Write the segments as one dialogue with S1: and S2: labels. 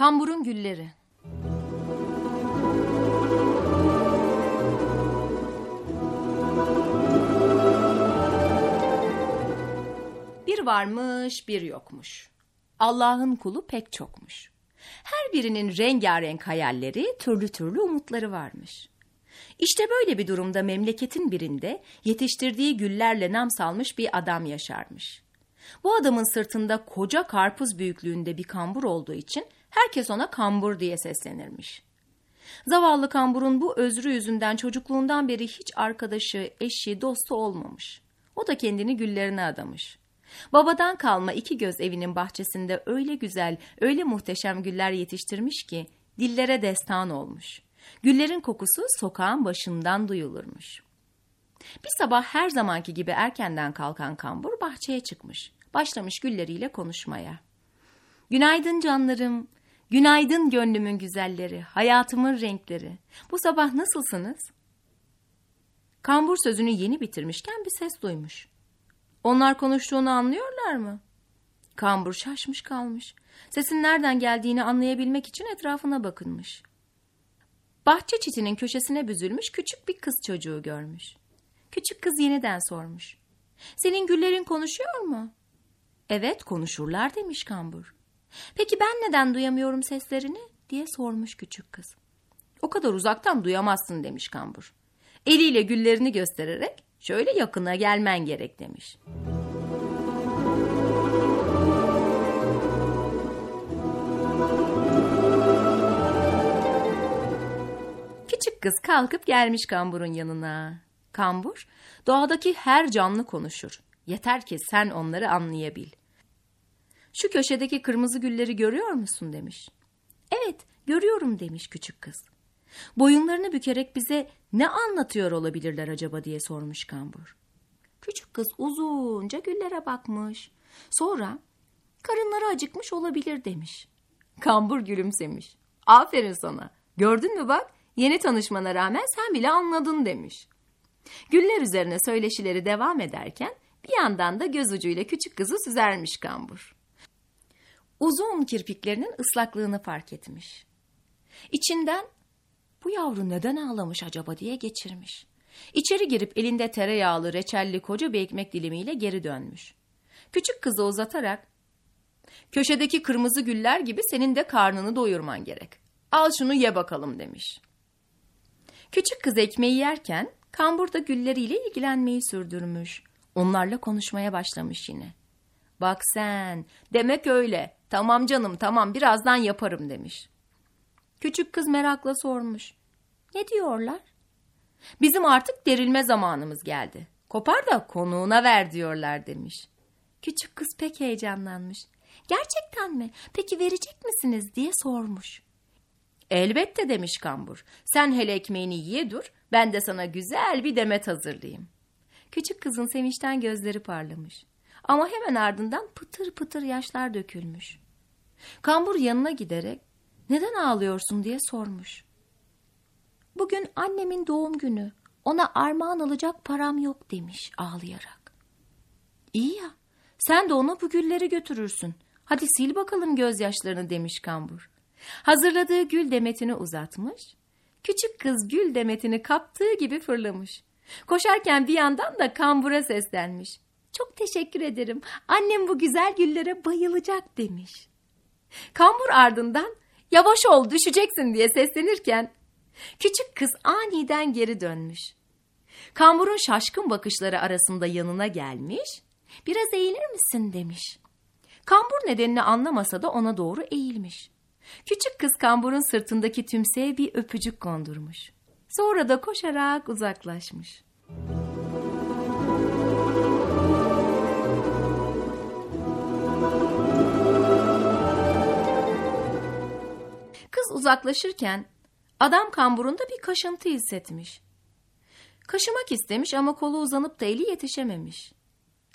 S1: Kamburun Gülleri Bir varmış bir yokmuş. Allah'ın kulu pek çokmuş. Her birinin rengarenk hayalleri, türlü türlü umutları varmış. İşte böyle bir durumda memleketin birinde yetiştirdiği güllerle nam salmış bir adam yaşarmış. Bu adamın sırtında koca karpuz büyüklüğünde bir kambur olduğu için herkes ona kambur diye seslenirmiş. Zavallı kamburun bu özrü yüzünden çocukluğundan beri hiç arkadaşı, eşi, dostu olmamış. O da kendini güllerine adamış. Babadan kalma iki göz evinin bahçesinde öyle güzel, öyle muhteşem güller yetiştirmiş ki dillere destan olmuş. Güllerin kokusu sokağın başından duyulurmuş. Bir sabah her zamanki gibi erkenden kalkan kambur bahçeye çıkmış. Başlamış gülleriyle konuşmaya. Günaydın canlarım, günaydın gönlümün güzelleri, hayatımın renkleri. Bu sabah nasılsınız? Kambur sözünü yeni bitirmişken bir ses duymuş. Onlar konuştuğunu anlıyorlar mı? Kambur şaşmış kalmış. Sesin nereden geldiğini anlayabilmek için etrafına bakınmış. Bahçe çitinin köşesine büzülmüş küçük bir kız çocuğu görmüş. Küçük kız yeniden sormuş. Senin güllerin konuşuyor mu? Evet konuşurlar demiş kambur. Peki ben neden duyamıyorum seslerini? diye sormuş küçük kız. O kadar uzaktan duyamazsın demiş kambur. Eliyle güllerini göstererek şöyle yakına gelmen gerek demiş. Küçük kız kalkıp gelmiş kamburun yanına. Kambur, doğadaki her canlı konuşur. Yeter ki sen onları anlayabil. Şu köşedeki kırmızı gülleri görüyor musun demiş. Evet, görüyorum demiş küçük kız. Boyunlarını bükerek bize ne anlatıyor olabilirler acaba diye sormuş kambur. Küçük kız uzunca güllere bakmış. Sonra karınları acıkmış olabilir demiş. Kambur gülümsemiş. Aferin sana. Gördün mü bak yeni tanışmana rağmen sen bile anladın demiş. Güller üzerine söyleşileri devam ederken bir yandan da göz ucuyla küçük kızı süzermiş kambur. Uzun kirpiklerinin ıslaklığını fark etmiş. İçinden bu yavru neden ağlamış acaba diye geçirmiş. İçeri girip elinde tereyağlı reçelli koca bir ekmek dilimiyle geri dönmüş. Küçük kızı uzatarak köşedeki kırmızı güller gibi senin de karnını doyurman gerek. Al şunu ye bakalım demiş. Küçük kız ekmeği yerken kambur da gülleriyle ilgilenmeyi sürdürmüş. Onlarla konuşmaya başlamış yine. Bak sen, demek öyle. Tamam canım, tamam birazdan yaparım demiş. Küçük kız merakla sormuş. Ne diyorlar? Bizim artık derilme zamanımız geldi. Kopar da konuğuna ver diyorlar demiş. Küçük kız pek heyecanlanmış. Gerçekten mi? Peki verecek misiniz diye sormuş. Elbette demiş kambur. Sen hele ekmeğini yiye dur, ben de sana güzel bir demet hazırlayayım. Küçük kızın sevinçten gözleri parlamış. Ama hemen ardından pıtır pıtır yaşlar dökülmüş. Kambur yanına giderek neden ağlıyorsun diye sormuş. Bugün annemin doğum günü. Ona armağan alacak param yok demiş ağlayarak. İyi ya sen de ona bu gülleri götürürsün. Hadi sil bakalım gözyaşlarını demiş kambur. Hazırladığı gül demetini uzatmış. Küçük kız gül demetini kaptığı gibi fırlamış. Koşarken bir yandan da kambura seslenmiş. Çok teşekkür ederim. Annem bu güzel güllere bayılacak demiş. Kambur ardından yavaş ol düşeceksin diye seslenirken küçük kız aniden geri dönmüş. Kamburun şaşkın bakışları arasında yanına gelmiş, biraz eğilir misin demiş. Kambur nedenini anlamasa da ona doğru eğilmiş. Küçük kız kamburun sırtındaki tümseye bir öpücük kondurmuş. Sonra da koşarak uzaklaşmış. Kız uzaklaşırken adam kamburunda bir kaşıntı hissetmiş. Kaşımak istemiş ama kolu uzanıp da eli yetişememiş.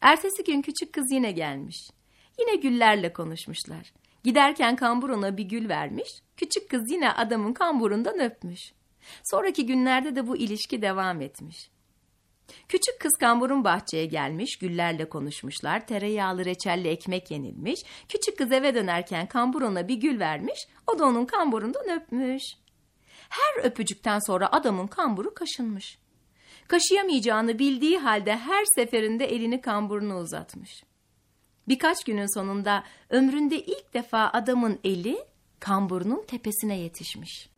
S1: Ertesi gün küçük kız yine gelmiş. Yine güllerle konuşmuşlar. Giderken kambur ona bir gül vermiş. Küçük kız yine adamın kamburundan öpmüş. Sonraki günlerde de bu ilişki devam etmiş. Küçük kız kamburun bahçeye gelmiş, güllerle konuşmuşlar, tereyağlı reçelli ekmek yenilmiş. Küçük kız eve dönerken kambur ona bir gül vermiş, o da onun kamburundan öpmüş. Her öpücükten sonra adamın kamburu kaşınmış. Kaşıyamayacağını bildiği halde her seferinde elini kamburuna uzatmış. Birkaç günün sonunda ömründe ilk defa adamın eli kamburunun tepesine yetişmiş.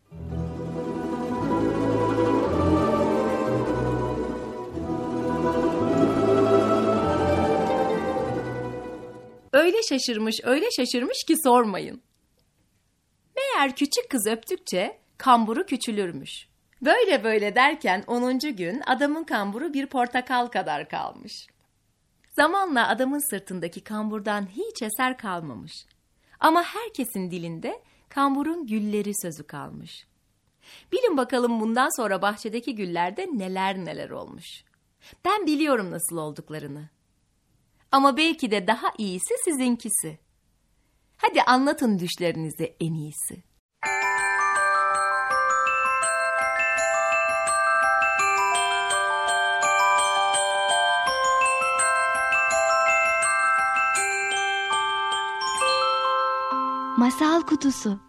S1: Öyle şaşırmış, öyle şaşırmış ki sormayın. Meğer küçük kız öptükçe kamburu küçülürmüş. Böyle böyle derken 10. gün adamın kamburu bir portakal kadar kalmış. Zamanla adamın sırtındaki kamburdan hiç eser kalmamış. Ama herkesin dilinde kamburun gülleri sözü kalmış. Bilin bakalım bundan sonra bahçedeki güllerde neler neler olmuş. Ben biliyorum nasıl olduklarını. Ama belki de daha iyisi sizinkisi. Hadi anlatın düşlerinizi en iyisi.
S2: Masal Kutusu